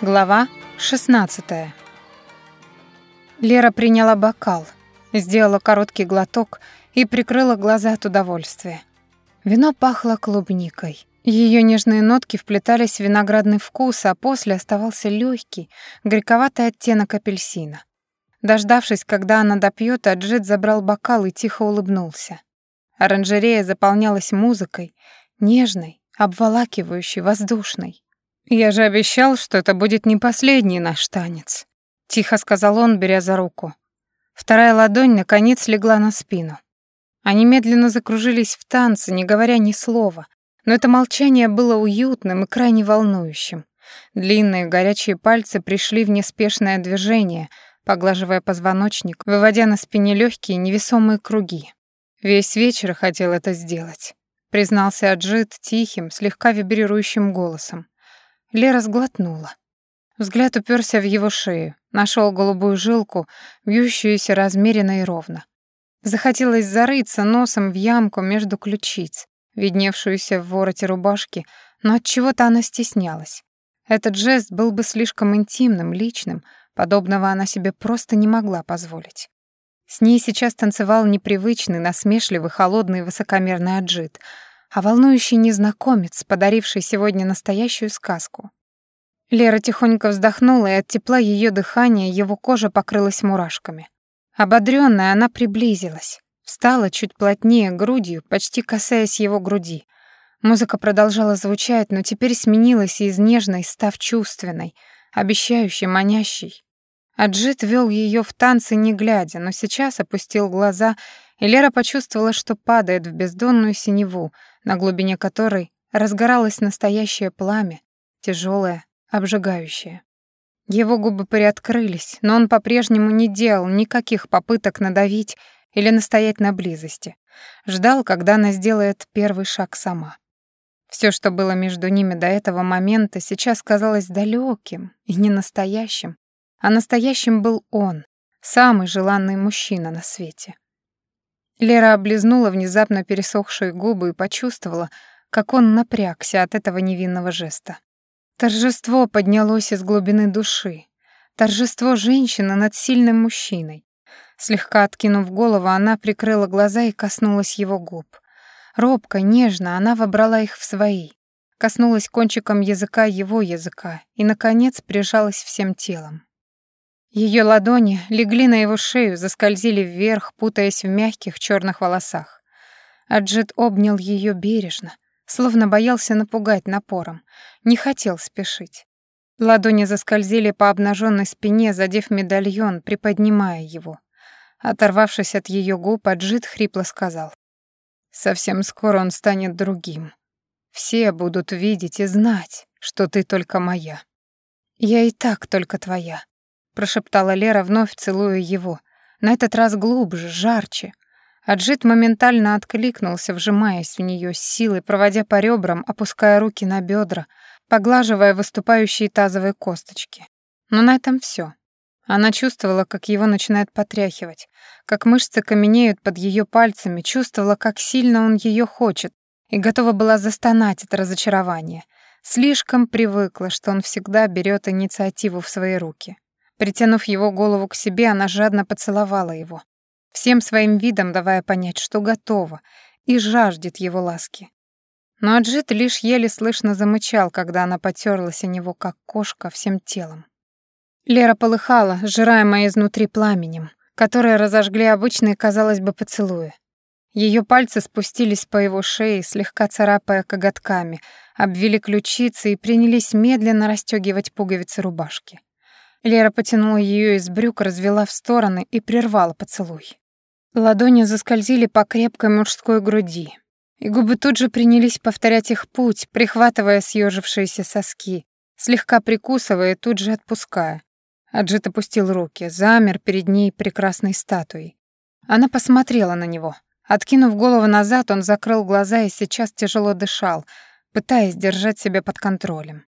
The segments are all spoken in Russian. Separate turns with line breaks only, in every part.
Глава 16. Лера приняла бокал, сделала короткий глоток и прикрыла глаза от удовольствия. Вино пахло клубникой. Ее нежные нотки вплетались в виноградный вкус, а после оставался легкий, горьковатый оттенок апельсина. Дождавшись, когда она допьет, Аджит забрал бокал и тихо улыбнулся. Оранжерея заполнялась музыкой, нежной, обволакивающей, воздушной. «Я же обещал, что это будет не последний наш танец», — тихо сказал он, беря за руку. Вторая ладонь, наконец, легла на спину. Они медленно закружились в танце, не говоря ни слова, но это молчание было уютным и крайне волнующим. Длинные горячие пальцы пришли в неспешное движение, поглаживая позвоночник, выводя на спине легкие невесомые круги. Весь вечер хотел это сделать, признался Аджит тихим, слегка вибрирующим голосом. Лера сглотнула. Взгляд уперся в его шею, нашел голубую жилку, вьющуюся размеренно и ровно. Захотелось зарыться носом в ямку между ключиц, видневшуюся в вороте рубашки, но от чего-то она стеснялась. Этот жест был бы слишком интимным, личным, подобного она себе просто не могла позволить. С ней сейчас танцевал непривычный, насмешливый, холодный высокомерный аджит — а волнующий незнакомец, подаривший сегодня настоящую сказку. Лера тихонько вздохнула, и от тепла ее дыхания его кожа покрылась мурашками. Ободрённая, она приблизилась, встала чуть плотнее грудью, почти касаясь его груди. Музыка продолжала звучать, но теперь сменилась из нежной, став чувственной, обещающей, манящей. Аджит вел ее в танцы не глядя, но сейчас опустил глаза, и Лера почувствовала, что падает в бездонную синеву, на глубине которой разгоралось настоящее пламя, тяжелое, обжигающее. Его губы приоткрылись, но он по-прежнему не делал никаких попыток надавить или настоять на близости. Ждал, когда она сделает первый шаг сама. Все, что было между ними до этого момента, сейчас казалось далеким и ненастоящим, а настоящим был он, самый желанный мужчина на свете. Лера облизнула внезапно пересохшие губы и почувствовала, как он напрягся от этого невинного жеста. Торжество поднялось из глубины души. Торжество женщины над сильным мужчиной. Слегка откинув голову, она прикрыла глаза и коснулась его губ. Робко, нежно она вобрала их в свои. Коснулась кончиком языка его языка и, наконец, прижалась всем телом. Ее ладони легли на его шею, заскользили вверх, путаясь в мягких черных волосах. Аджит обнял ее бережно, словно боялся напугать напором, не хотел спешить. Ладони заскользили по обнаженной спине, задев медальон, приподнимая его. Оторвавшись от ее губ, Аджит хрипло сказал. «Совсем скоро он станет другим. Все будут видеть и знать, что ты только моя. Я и так только твоя прошептала Лера, вновь целуя его. На этот раз глубже, жарче. Аджит моментально откликнулся, вжимаясь в нее с силой, проводя по ребрам, опуская руки на бедра, поглаживая выступающие тазовые косточки. Но на этом все. Она чувствовала, как его начинает потряхивать, как мышцы каменеют под ее пальцами, чувствовала, как сильно он ее хочет, и готова была застонать от разочарования. Слишком привыкла, что он всегда берет инициативу в свои руки. Притянув его голову к себе, она жадно поцеловала его, всем своим видом давая понять, что готова и жаждет его ласки. Но Аджит лишь еле слышно замычал, когда она потерлась о него, как кошка, всем телом. Лера полыхала, сжираемая изнутри пламенем, которое разожгли обычные, казалось бы, поцелуи. Ее пальцы спустились по его шее, слегка царапая коготками, обвили ключицы и принялись медленно расстегивать пуговицы рубашки. Лера потянула ее из брюк, развела в стороны и прервала поцелуй. Ладони заскользили по крепкой мужской груди, и губы тут же принялись повторять их путь, прихватывая съежившиеся соски, слегка прикусывая и тут же отпуская. Аджит опустил руки, замер перед ней прекрасной статуей. Она посмотрела на него. Откинув голову назад, он закрыл глаза и сейчас тяжело дышал, пытаясь держать себя под контролем.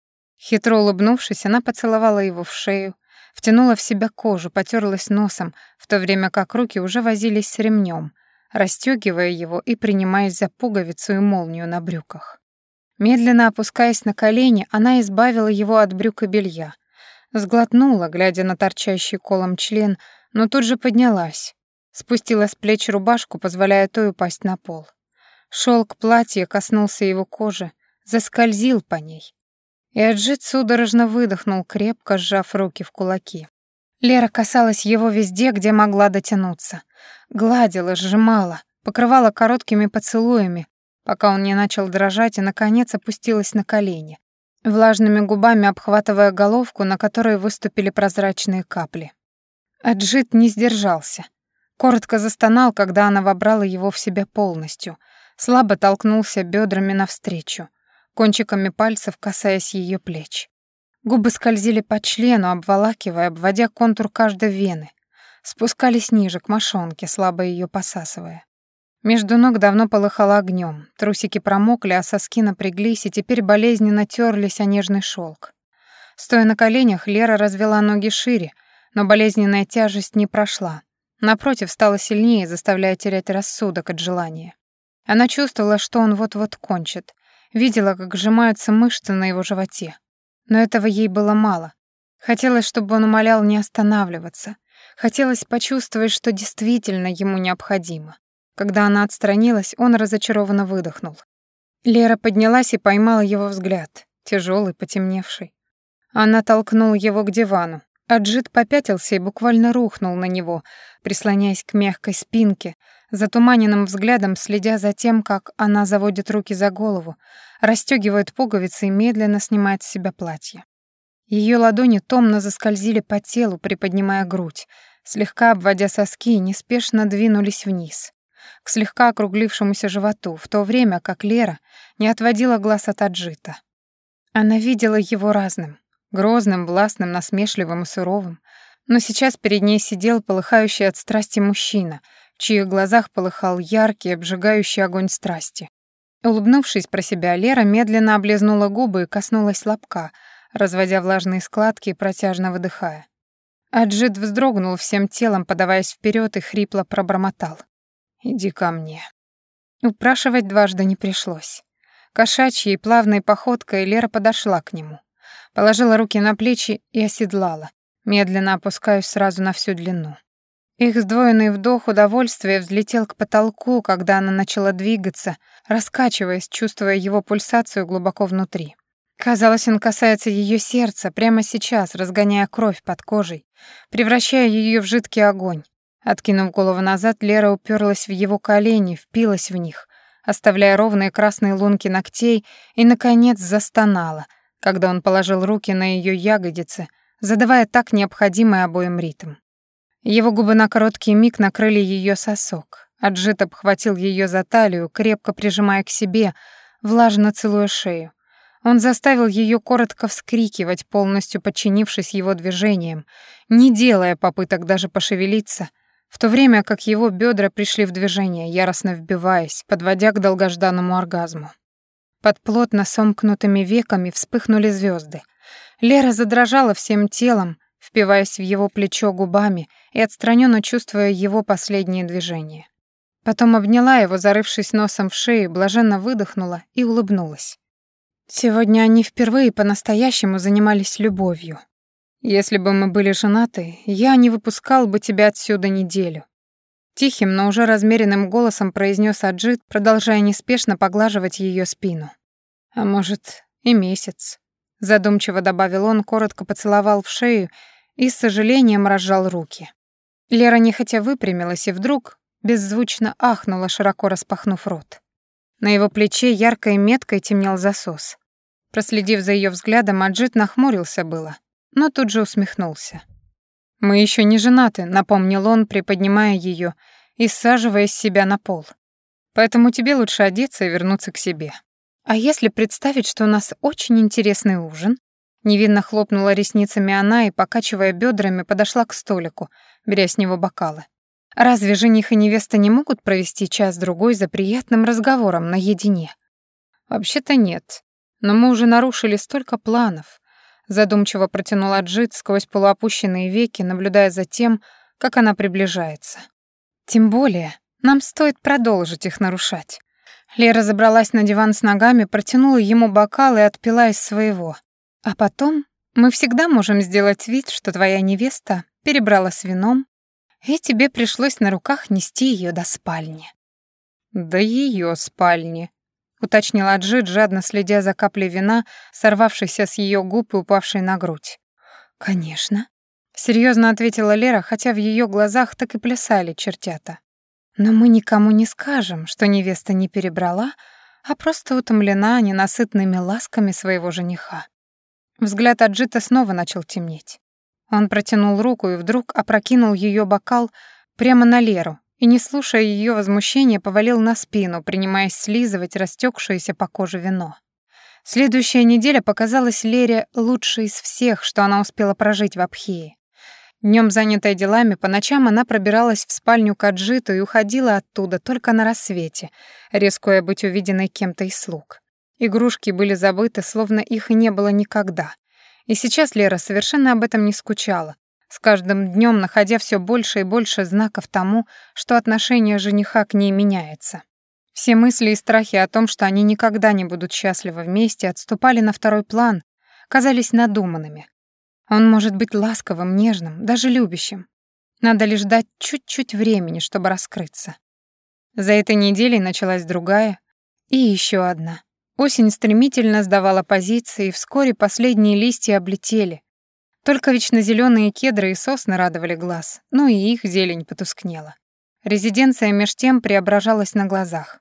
Хитро улыбнувшись, она поцеловала его в шею, втянула в себя кожу, потерлась носом, в то время как руки уже возились с ремнем, расстегивая его и принимаясь за пуговицу и молнию на брюках. Медленно опускаясь на колени, она избавила его от брюк и белья, Сглотнула, глядя на торчащий колом член, но тут же поднялась. Спустила с плеч рубашку, позволяя той упасть на пол. Шелк платья коснулся его кожи, заскользил по ней. И Аджит судорожно выдохнул, крепко сжав руки в кулаки. Лера касалась его везде, где могла дотянуться. Гладила, сжимала, покрывала короткими поцелуями, пока он не начал дрожать и, наконец, опустилась на колени, влажными губами обхватывая головку, на которой выступили прозрачные капли. Аджит не сдержался. Коротко застонал, когда она вобрала его в себя полностью, слабо толкнулся бедрами навстречу, кончиками пальцев касаясь ее плеч. Губы скользили по члену, обволакивая, обводя контур каждой вены, спускались ниже, к мошонке, слабо ее посасывая. Между ног давно полыхало огнем, трусики промокли, а соски напряглись и теперь болезненно терлись о нежный шелк. Стоя на коленях, Лера развела ноги шире, но болезненная тяжесть не прошла. Напротив, стала сильнее, заставляя терять рассудок от желания. Она чувствовала, что он вот-вот кончит, видела, как сжимаются мышцы на его животе. Но этого ей было мало. Хотелось, чтобы он умолял не останавливаться. Хотелось почувствовать, что действительно ему необходимо. Когда она отстранилась, он разочарованно выдохнул. Лера поднялась и поймала его взгляд, тяжелый, потемневший. Она толкнула его к дивану. Аджит попятился и буквально рухнул на него, прислоняясь к мягкой спинке, затуманенным взглядом следя за тем, как она заводит руки за голову, расстёгивает пуговицы и медленно снимает с себя платье. Ее ладони томно заскользили по телу, приподнимая грудь, слегка обводя соски и неспешно двинулись вниз к слегка округлившемуся животу, в то время как Лера не отводила глаз от Аджита. Она видела его разным, грозным, властным, насмешливым и суровым, но сейчас перед ней сидел полыхающий от страсти мужчина, в чьих глазах полыхал яркий, обжигающий огонь страсти. Улыбнувшись про себя, Лера медленно облизнула губы и коснулась лобка, разводя влажные складки и протяжно выдыхая. Аджит вздрогнул всем телом, подаваясь вперед и хрипло пробормотал. «Иди ко мне». Упрашивать дважды не пришлось. Кошачьей плавной походкой Лера подошла к нему. Положила руки на плечи и оседлала, медленно опускаясь сразу на всю длину. Их сдвоенный вдох удовольствия взлетел к потолку, когда она начала двигаться, раскачиваясь, чувствуя его пульсацию глубоко внутри. Казалось, он касается ее сердца прямо сейчас, разгоняя кровь под кожей, превращая ее в жидкий огонь, Откинув голову назад, Лера уперлась в его колени, впилась в них, оставляя ровные красные лунки ногтей, и, наконец, застонала, когда он положил руки на ее ягодицы, задавая так необходимый обоим ритм. Его губы на короткий миг накрыли ее сосок. Аджит обхватил ее за талию, крепко прижимая к себе, влажно целуя шею. Он заставил ее коротко вскрикивать, полностью подчинившись его движениям, не делая попыток даже пошевелиться — в то время как его бедра пришли в движение, яростно вбиваясь, подводя к долгожданному оргазму. Под плотно сомкнутыми веками вспыхнули звезды. Лера задрожала всем телом, впиваясь в его плечо губами и отстраненно чувствуя его последние движения. Потом обняла его, зарывшись носом в шею, блаженно выдохнула и улыбнулась. Сегодня они впервые по-настоящему занимались любовью. Если бы мы были женаты, я не выпускал бы тебя отсюда неделю. Тихим, но уже размеренным голосом произнес Аджит, продолжая неспешно поглаживать ее спину. А может, и месяц. Задумчиво добавил он, коротко поцеловал в шею и с сожалением разжал руки. Лера нехотя выпрямилась и вдруг беззвучно ахнула, широко распахнув рот. На его плече яркой меткой темнел засос. Проследив за ее взглядом, Аджит нахмурился было, но тут же усмехнулся. «Мы еще не женаты», — напомнил он, приподнимая ее и саживая себя на пол. «Поэтому тебе лучше одеться и вернуться к себе». «А если представить, что у нас очень интересный ужин?» Невинно хлопнула ресницами она и, покачивая бедрами, подошла к столику, беря с него бокалы. «Разве жених и невеста не могут провести час-другой за приятным разговором наедине?» «Вообще-то нет. Но мы уже нарушили столько планов задумчиво протянула Джит сквозь полуопущенные веки, наблюдая за тем, как она приближается. Тем более, нам стоит продолжить их нарушать. Лера забралась на диван с ногами, протянула ему бокал и отпила из своего. А потом Мы всегда можем сделать вид, что твоя невеста перебрала с вином, и тебе пришлось на руках нести ее до спальни».
«До ее спальни», — уточнила Аджит, жадно следя за каплей вина, сорвавшейся с ее губ и упавшей на грудь.
«Конечно», — серьезно ответила Лера, хотя в ее глазах так и плясали чертята. «Но мы никому не скажем, что невеста не перебрала, а просто утомлена ненасытными ласками своего жениха». Взгляд Аджита снова начал темнеть. Он протянул руку и вдруг опрокинул ее бокал прямо на Леру и, не слушая ее возмущения, повалил на спину, принимаясь слизывать растекшееся по коже вино. Следующая неделя показалась Лере лучшей из всех, что она успела прожить в Абхее. Днем, занятая делами, по ночам она пробиралась в спальню к и уходила оттуда только на рассвете, рискуя быть увиденной кем-то из слуг. Игрушки были забыты, словно их и не было никогда. И сейчас Лера совершенно об этом не скучала, с каждым днем находя все больше и больше знаков тому, что отношение жениха к ней меняется. Все мысли и страхи о том, что они никогда не будут счастливы вместе, отступали на второй план, казались надуманными. Он может быть ласковым, нежным, даже любящим. Надо лишь дать чуть-чуть времени, чтобы раскрыться. За этой неделей началась другая и еще одна. Осень стремительно сдавала позиции, и вскоре последние листья облетели. Только вечно зеленые кедры и сосны радовали глаз, но и их зелень потускнела. Резиденция меж тем преображалась на глазах.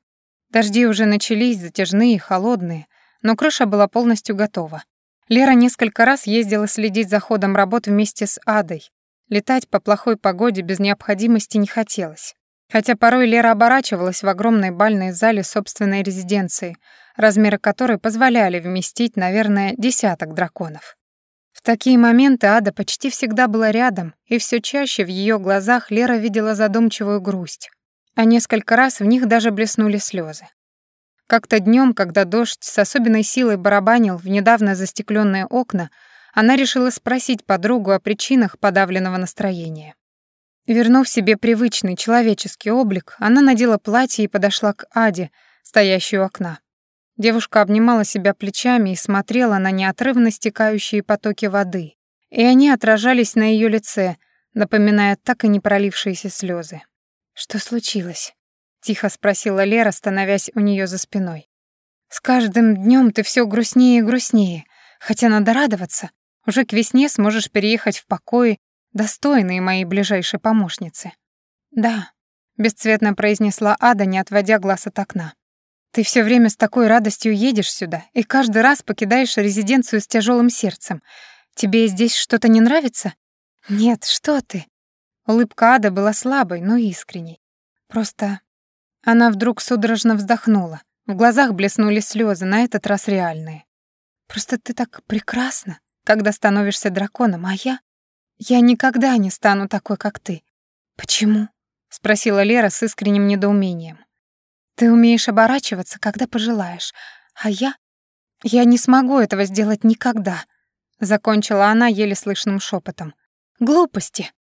Дожди уже начались, затяжные, холодные, но крыша была полностью готова. Лера несколько раз ездила следить за ходом работ вместе с Адой. Летать по плохой погоде без необходимости не хотелось. Хотя порой Лера оборачивалась в огромной бальной зале собственной резиденции, размеры которой позволяли вместить, наверное, десяток драконов. В такие моменты Ада почти всегда была рядом, и все чаще в ее глазах Лера видела задумчивую грусть, а несколько раз в них даже блеснули слезы. Как-то днем, когда дождь с особенной силой барабанил в недавно застекленные окна, она решила спросить подругу о причинах подавленного настроения. Вернув себе привычный человеческий облик, она надела платье и подошла к Аде, стоящей у окна. Девушка обнимала себя плечами и смотрела на неотрывно стекающие потоки воды, и они отражались на ее лице, напоминая так и не пролившиеся слезы. «Что случилось?» — тихо спросила Лера, становясь у нее за спиной. «С каждым днем ты все грустнее и грустнее, хотя надо радоваться. Уже к весне сможешь переехать в покой, достойные моей ближайшей помощницы». «Да», — бесцветно произнесла Ада, не отводя глаз от окна. Ты все время с такой радостью едешь сюда и каждый раз покидаешь резиденцию с тяжелым сердцем. Тебе здесь что-то не нравится? Нет, что ты? Улыбка Ады была слабой, но искренней. Просто она вдруг судорожно вздохнула. В глазах блеснули слезы, на этот раз реальные. Просто ты так прекрасна, когда становишься драконом, а я я никогда не стану такой, как ты. Почему? спросила Лера с искренним недоумением. Ты умеешь оборачиваться, когда пожелаешь, а я... Я не смогу этого сделать никогда», — закончила она еле слышным шепотом. «Глупости».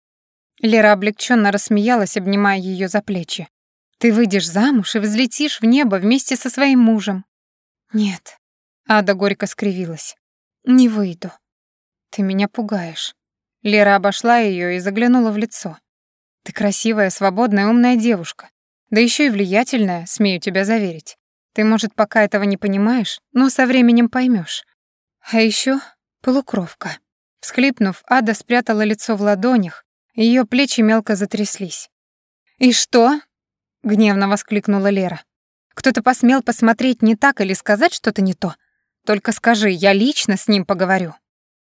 Лера облегченно рассмеялась, обнимая ее за плечи. «Ты выйдешь замуж и взлетишь в небо вместе со своим мужем». «Нет», — Ада горько скривилась. «Не выйду. Ты меня пугаешь». Лера обошла ее и заглянула в лицо. «Ты красивая, свободная, умная девушка. Да еще и влиятельная, смею тебя заверить. Ты, может, пока этого не понимаешь, но со временем поймешь. А еще полукровка. Всхлипнув, Ада спрятала лицо в ладонях, ее плечи мелко затряслись. «И что?» — гневно воскликнула Лера. «Кто-то посмел посмотреть не так или сказать что-то не то? Только скажи, я лично с ним поговорю.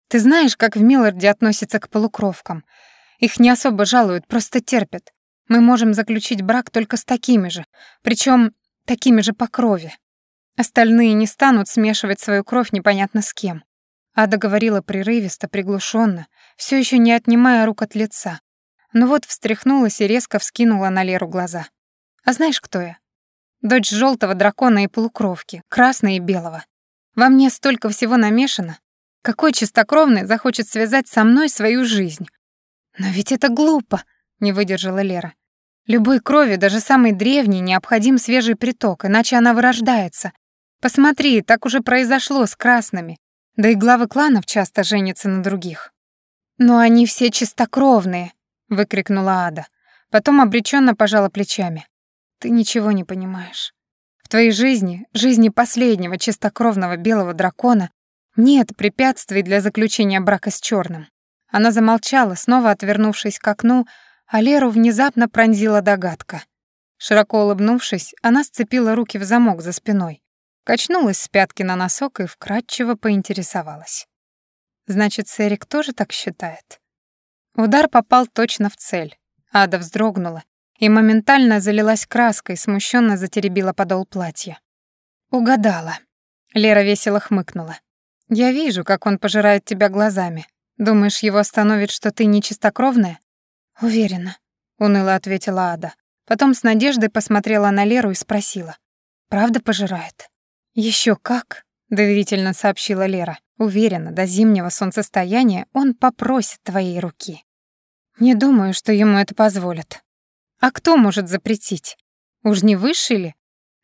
Ты знаешь, как в Милларде относятся к полукровкам. Их не особо жалуют, просто терпят. Мы можем заключить брак только с такими же, причем такими же по крови. Остальные не станут смешивать свою кровь непонятно с кем. Ада говорила прерывисто, приглушенно, все еще не отнимая рук от лица. Но вот встряхнулась и резко вскинула на Леру глаза. «А знаешь, кто я? Дочь желтого дракона и полукровки, красной и белого. Во мне столько всего намешано. Какой чистокровный захочет связать со мной свою жизнь? Но ведь это глупо!» не выдержала Лера. Любой крови, даже самой древней, необходим свежий приток, иначе она вырождается. Посмотри, так уже произошло с красными. Да и главы кланов часто женятся на других. «Но они все чистокровные!» — выкрикнула Ада. Потом обреченно пожала плечами. «Ты ничего не понимаешь. В твоей жизни, жизни последнего чистокровного белого дракона, нет препятствий для заключения брака с черным. Она замолчала, снова отвернувшись к окну, а Леру внезапно пронзила догадка. Широко улыбнувшись, она сцепила руки в замок за спиной, качнулась с пятки на носок и вкратчиво поинтересовалась. «Значит, Сэрик тоже так считает?» Удар попал точно в цель. Ада вздрогнула и моментально залилась краской, смущенно затеребила подол платья. «Угадала». Лера весело хмыкнула. «Я вижу, как он пожирает тебя глазами. Думаешь, его остановит, что ты нечистокровная?» «Уверена», — уныло ответила Ада. Потом с надеждой посмотрела на Леру и спросила. «Правда пожирает?» Еще как», — доверительно сообщила Лера. «Уверена, до зимнего солнцестояния он попросит твоей руки». «Не думаю, что ему это позволят». «А кто может запретить? Уж не высший ли?»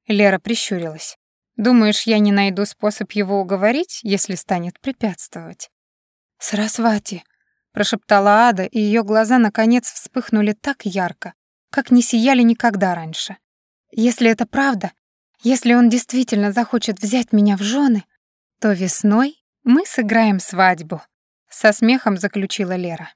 Лера прищурилась. «Думаешь, я не найду способ его уговорить, если станет препятствовать?» «Сарасвати», — прошептала Ада, и ее глаза наконец вспыхнули так ярко, как не сияли никогда раньше. «Если это правда, если он действительно захочет взять меня в жены, то весной мы сыграем свадьбу», — со смехом заключила Лера.